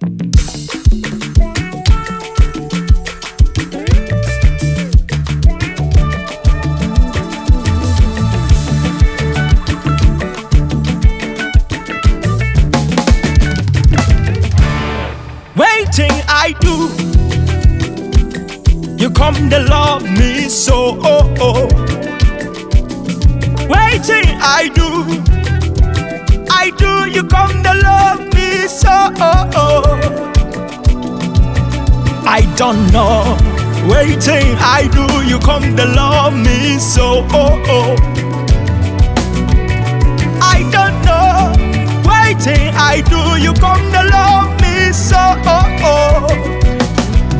Waiting I do. You come to love me so. Oh, oh. Waiting I do. I do. You come to love so. I don't know. Waiting I do. You come to love me so. I don't know. Waiting I do. You come to love me so.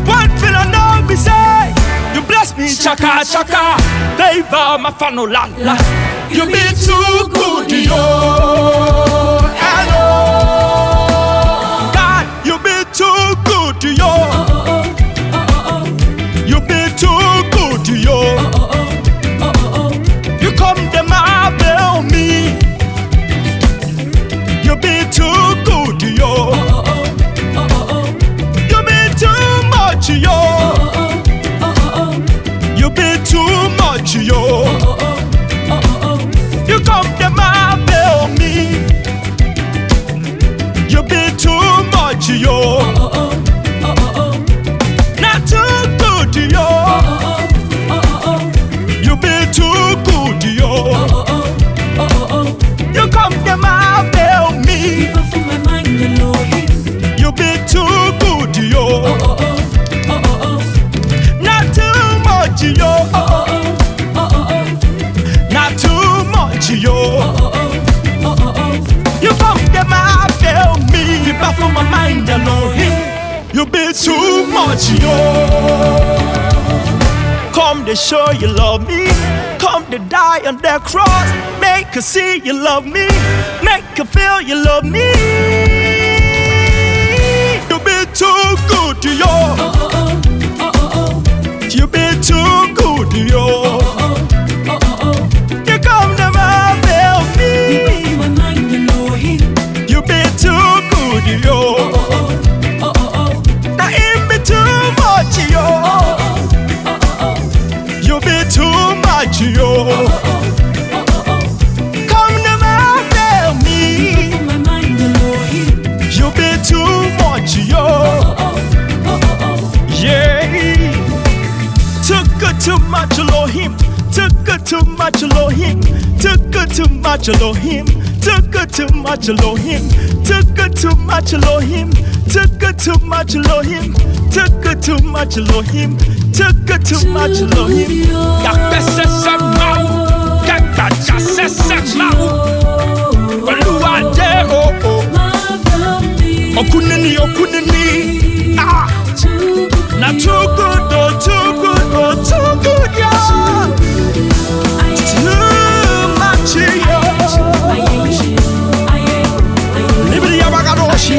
One thing I know say, you bless me, chaka chaka. They Favor my funnel la la. You be too good, yo. to your too much, yo. You come to marvel me. You baffle my mind, Elohim. You been too much, yo. Come to show you love me. Come to die on that cross. Make her see you love me. Make her feel you love me. You been too good, yo. Too much Elohim. Took good too much Elohim. Took good too much Elohim. Took good too much Elohim. Took good too much Elohim. Took good too much Elohim. Took good too much Elohim. Took good too much Elohim. Máa wù. Kẹ́gbàjà sẹ́sẹ́ máa wù. Olúwa jẹ́ òò. Okunini okunini. Ah. Na too good, oh, too good, oh, too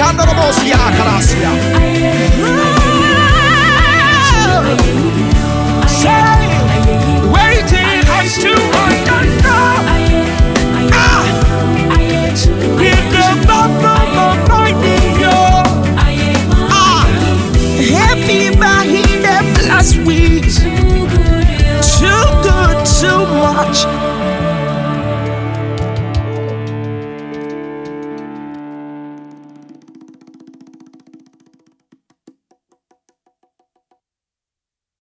Andano mo siya karasya